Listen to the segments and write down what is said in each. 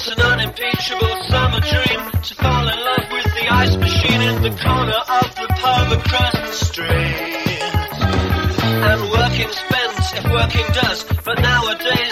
It's an unimpeachable summer dream to fall in love with the ice machine in the corner of the pub across the street. And working spends if working does, but nowadays.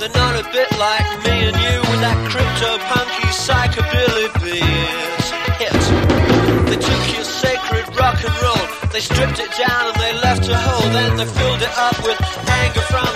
They're not a bit like me and you with that crypto punky psychobilly beat. Hit. They took your sacred rock and roll, they stripped it down and they left a hole, then they filled it up with anger from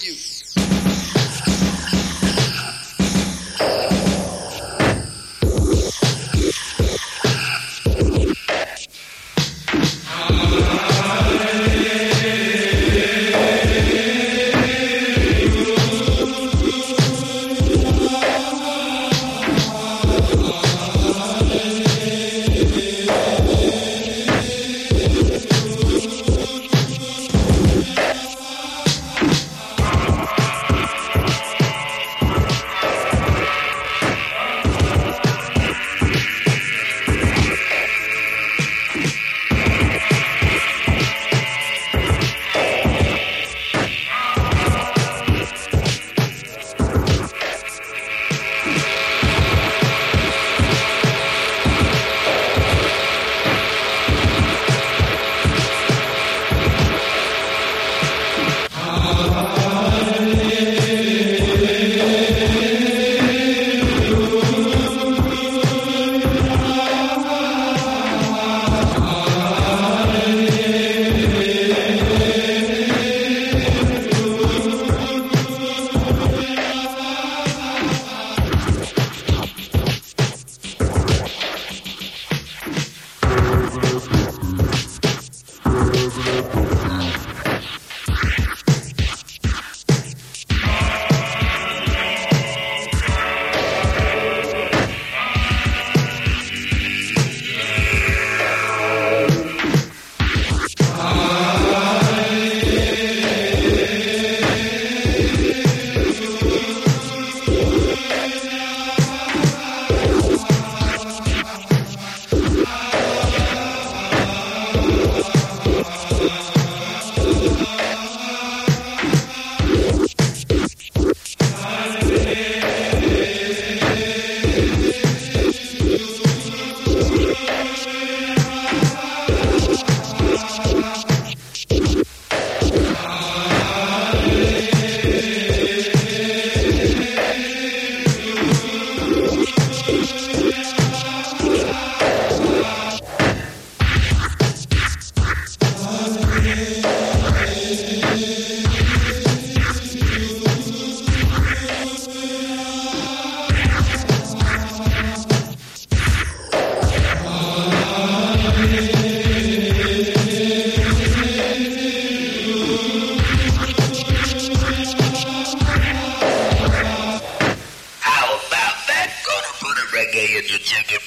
you. Executive.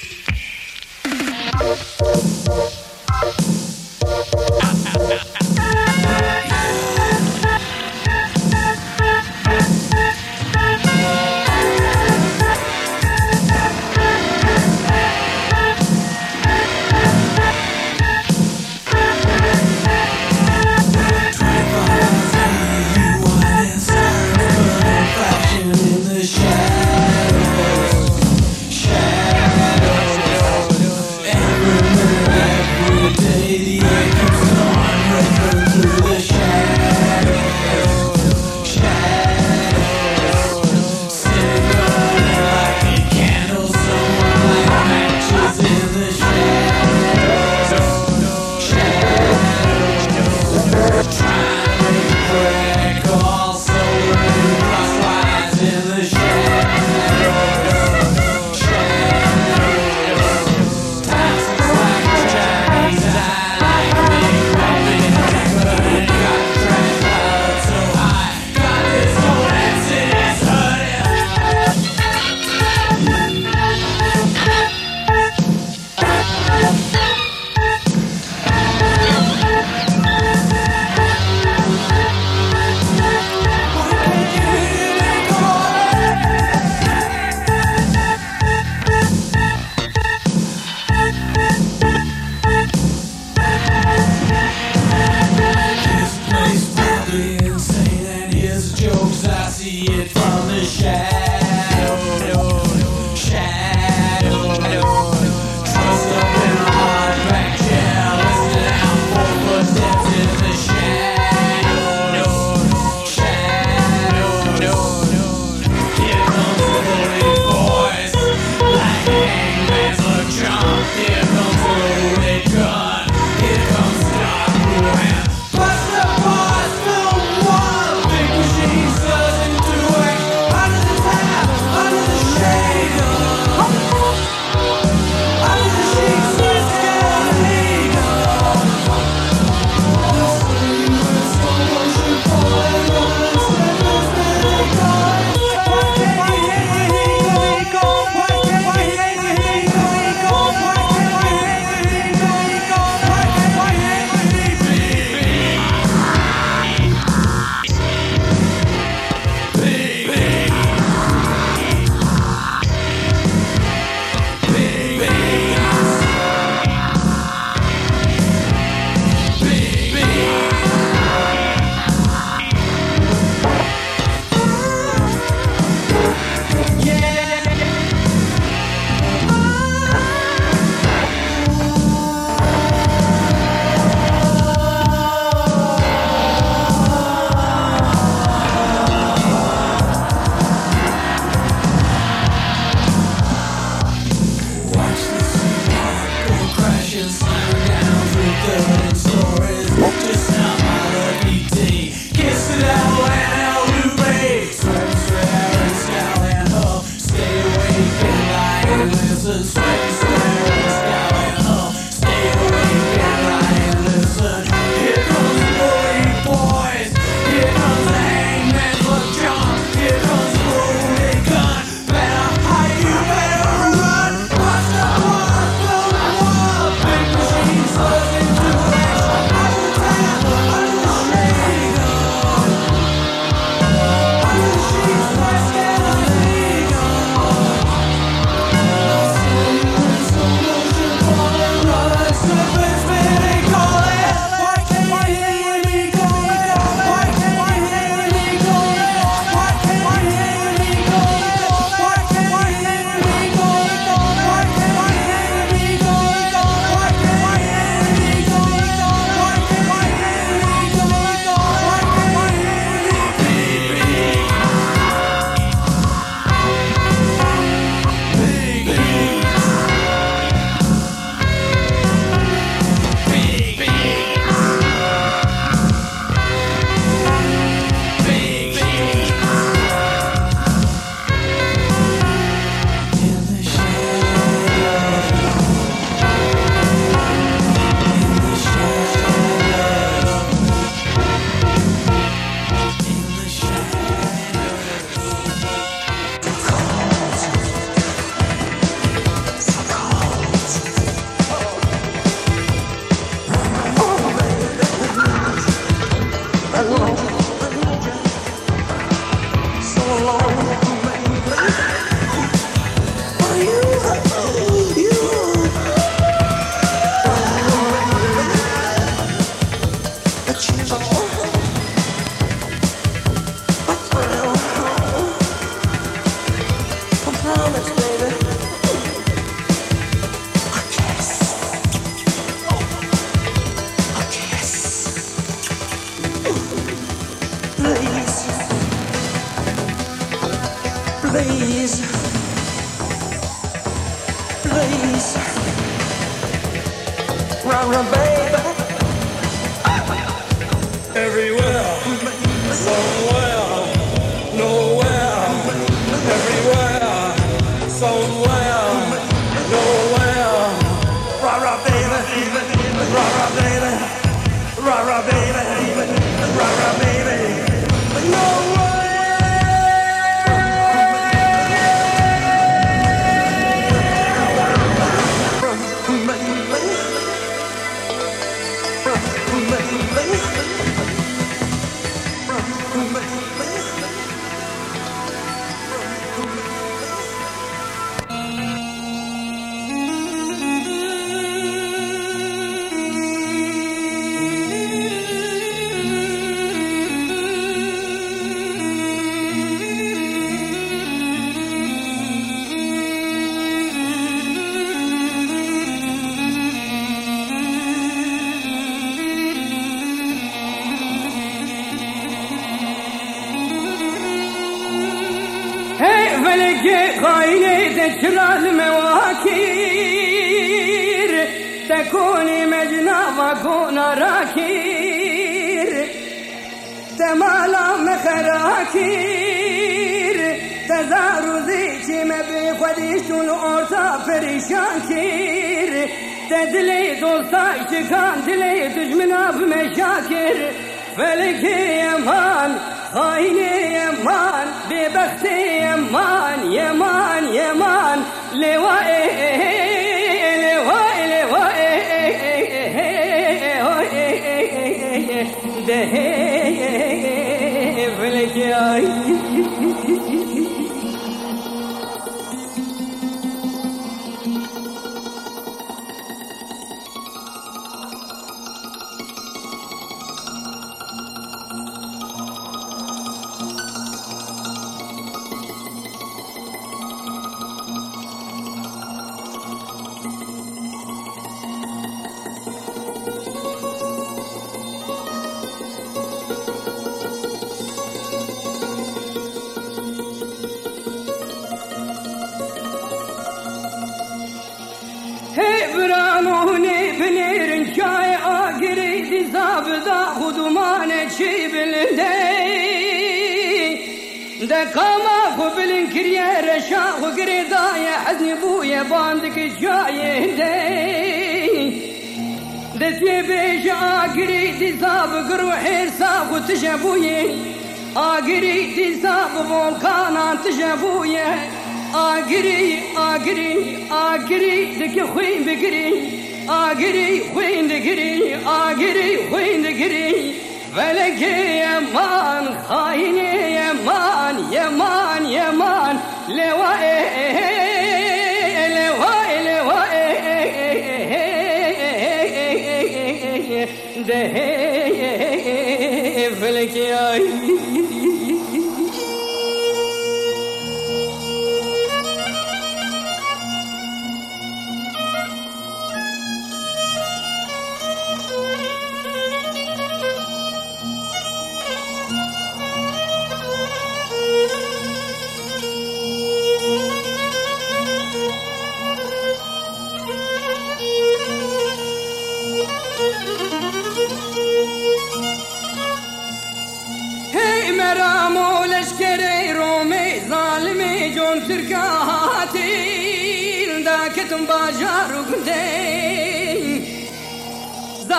Run, run, baby. Everywhere, مخراكير تزارو زيشي مبي خديشتون أورتا فريشان كير تدلي دوستاي شكان دلي تجمنا بمشاكر فلك يمان خايني يمان ببختي يمان يمان يمان لوائي لوائي لوائي ơi ده کاما خو بلین کریه رشا خو گری دایا حزنی باندک جایی ده ده سی بیش آگری دی ساب گرو حیر ساب و آگری دی ساب ولکانا تشه بویا آگری آگری آگری دکی خوین بگری. آگری خوین دگری آگری خوین دگری. Veleki Yeman, haini Yeman, Yeman, Yeman, leva e e e leva e leva e e e e e de veleki ay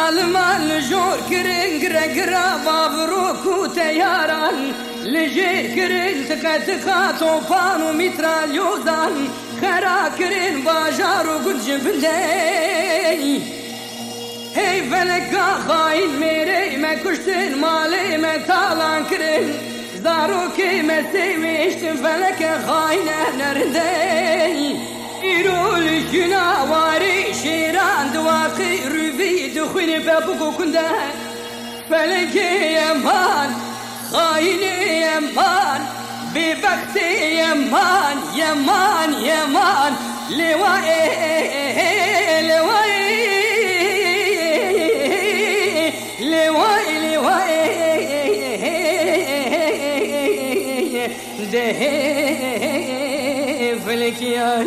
ظالمان لجور کرن گره گره بابرو کو تیاران لجیر کرن تکا تکا توپان و میترالیوزان خرا کرن باجارو گند جبندین Hey feleka hain mere me kuştun mali me talan kirin Zaruki me sevmiştim feleke hain nerede İrul günavari şiran duvaki rüvi dukhini bebu kokunda Feleke yaman haini yaman ببختي يمان يمان يمان لوائي لوائي لوائي لوائي ده فلك يا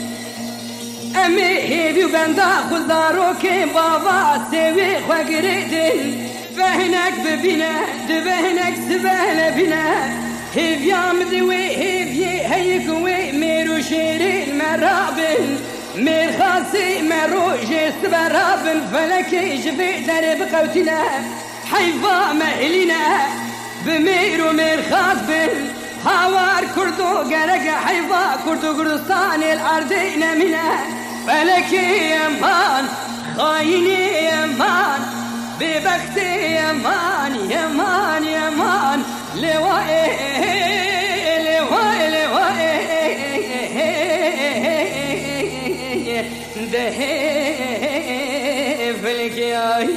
امي هيبي وبندا خزارو كي بابا سوي خقريدن فهنك ببنا دبهنك سبهنا بنا هيفيا مدوي هيفي هيكوي ميرو شيرين مرابن مير خاصي مروجي سبرابن فلكي جبي درب قوتنا حيفا مهلنا بمير ومير خاصبن هاوار كردو قرق حيفا كردو كردستان الأرضين منا فلكي يمان خايني يمان ببختي يمان يمان يمان لوائي ده فلك يا